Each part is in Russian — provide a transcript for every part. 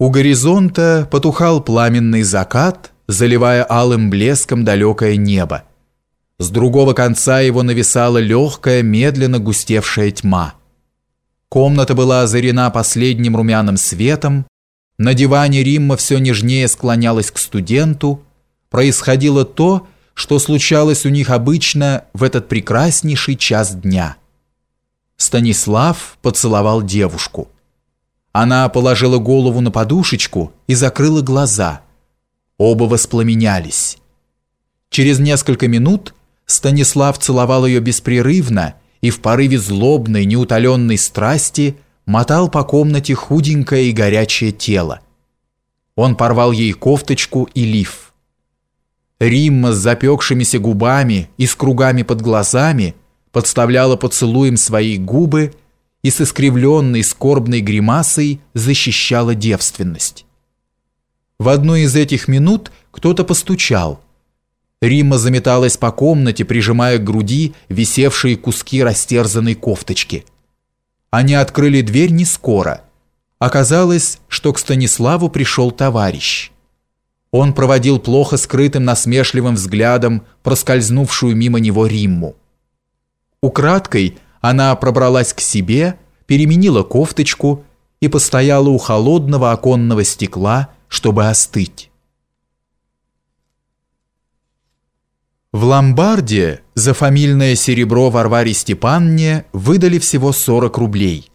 У горизонта потухал пламенный закат, заливая алым блеском далекое небо. С другого конца его нависала легкая, медленно густевшая тьма. Комната была озарена последним румяным светом, на диване Римма все нежнее склонялась к студенту, происходило то, что случалось у них обычно в этот прекраснейший час дня. Станислав поцеловал девушку – она положила голову на подушечку и закрыла глаза. Оба воспламенялись. Через несколько минут Станислав целовал ее беспрерывно и в порыве злобной, неутоленной страсти мотал по комнате худенькое и горячее тело. Он порвал ей кофточку и лиф. Римма с запекшимися губами и с кругами под глазами подставляла поцелуем свои губы и с искривленной скорбной гримасой защищала девственность. В одну из этих минут кто-то постучал. Римма заметалась по комнате, прижимая к груди висевшие куски растерзанной кофточки. Они открыли дверь не скоро. Оказалось, что к Станиславу пришел товарищ. Он проводил плохо скрытым насмешливым взглядом проскользнувшую мимо него Римму. Украдкой – она пробралась к себе, переменила кофточку и постояла у холодного оконного стекла, чтобы остыть. В ломбарде за фамильное серебро Варваре Степанне выдали всего 40 рублей.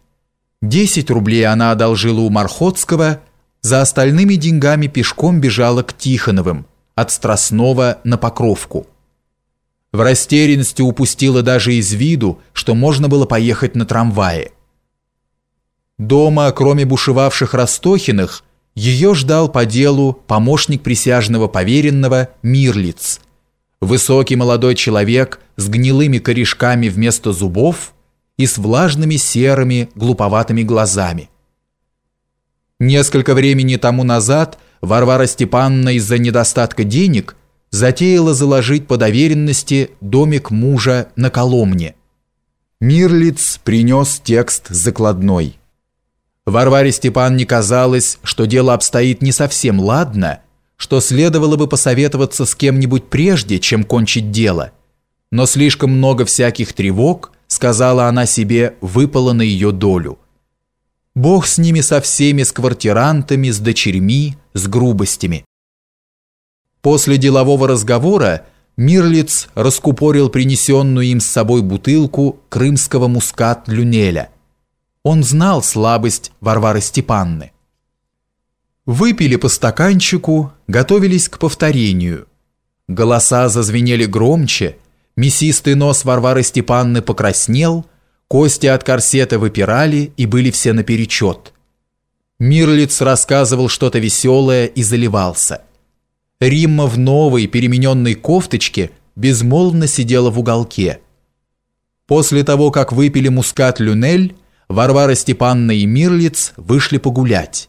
10 рублей она одолжила у Мархотского, за остальными деньгами пешком бежала к Тихоновым, от Страстного на Покровку. В растерянности упустила даже из виду, что можно было поехать на трамвае. Дома, кроме бушевавших Ростохиных, ее ждал по делу помощник присяжного поверенного Мирлиц. Высокий молодой человек с гнилыми корешками вместо зубов и с влажными серыми глуповатыми глазами. Несколько времени тому назад Варвара Степановна из-за недостатка денег – затеяла заложить по доверенности домик мужа на Коломне. Мирлиц принес текст закладной. Варваре Степановне казалось, что дело обстоит не совсем ладно, что следовало бы посоветоваться с кем-нибудь прежде, чем кончить дело. Но слишком много всяких тревог, сказала она себе, выпало на ее долю. Бог с ними со всеми, с квартирантами, с дочерьми, с грубостями. После делового разговора Мирлиц раскупорил принесенную им с собой бутылку крымского мускат-люнеля. Он знал слабость Варвары Степанны. Выпили по стаканчику, готовились к повторению. Голоса зазвенели громче, мясистый нос Варвары Степанны покраснел, кости от корсета выпирали и были все наперечет. Мирлиц рассказывал что-то веселое и заливался – Римма в новой перемененной кофточке безмолвно сидела в уголке. После того, как выпили мускат-люнель, Варвара Степанна и Мирлиц вышли погулять.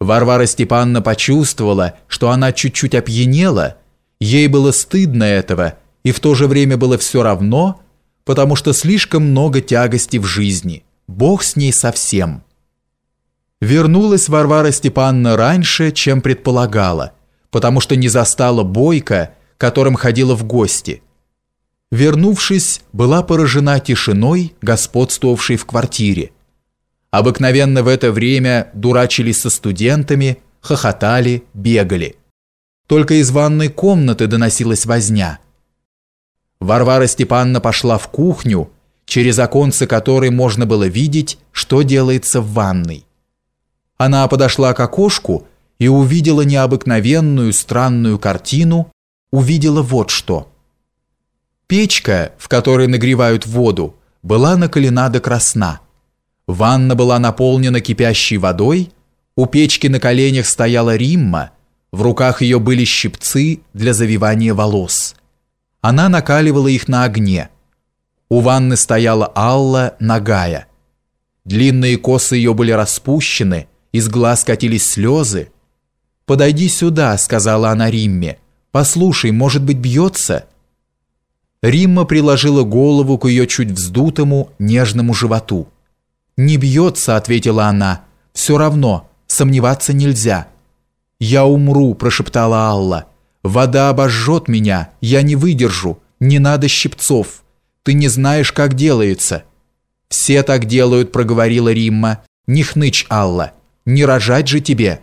Варвара Степанна почувствовала, что она чуть-чуть опьянела, ей было стыдно этого, и в то же время было все равно, потому что слишком много тягости в жизни, Бог с ней совсем. Вернулась Варвара Степанна раньше, чем предполагала – потому что не застала Бойко, которым ходила в гости. Вернувшись, была поражена тишиной, господствовавшей в квартире. Обыкновенно в это время дурачились со студентами, хохотали, бегали. Только из ванной комнаты доносилась возня. Варвара Степановна пошла в кухню, через оконце которой можно было видеть, что делается в ванной. Она подошла к окошку и увидела необыкновенную странную картину, увидела вот что. Печка, в которой нагревают воду, была накалена до красна. Ванна была наполнена кипящей водой, у печки на коленях стояла Римма, в руках ее были щипцы для завивания волос. Она накаливала их на огне. У ванны стояла Алла, нагая. Длинные косы ее были распущены, из глаз катились слезы, «Подойди сюда», — сказала она Римме. «Послушай, может быть, бьется?» Римма приложила голову к ее чуть вздутому, нежному животу. «Не бьется», — ответила она. «Все равно, сомневаться нельзя. «Я умру», – прошептала Алла. «Вода обожжет меня, я не выдержу, не надо щипцов. Ты не знаешь, как делается». «Все так делают», – проговорила Римма. «Не хнычь, Алла, не рожать же тебе».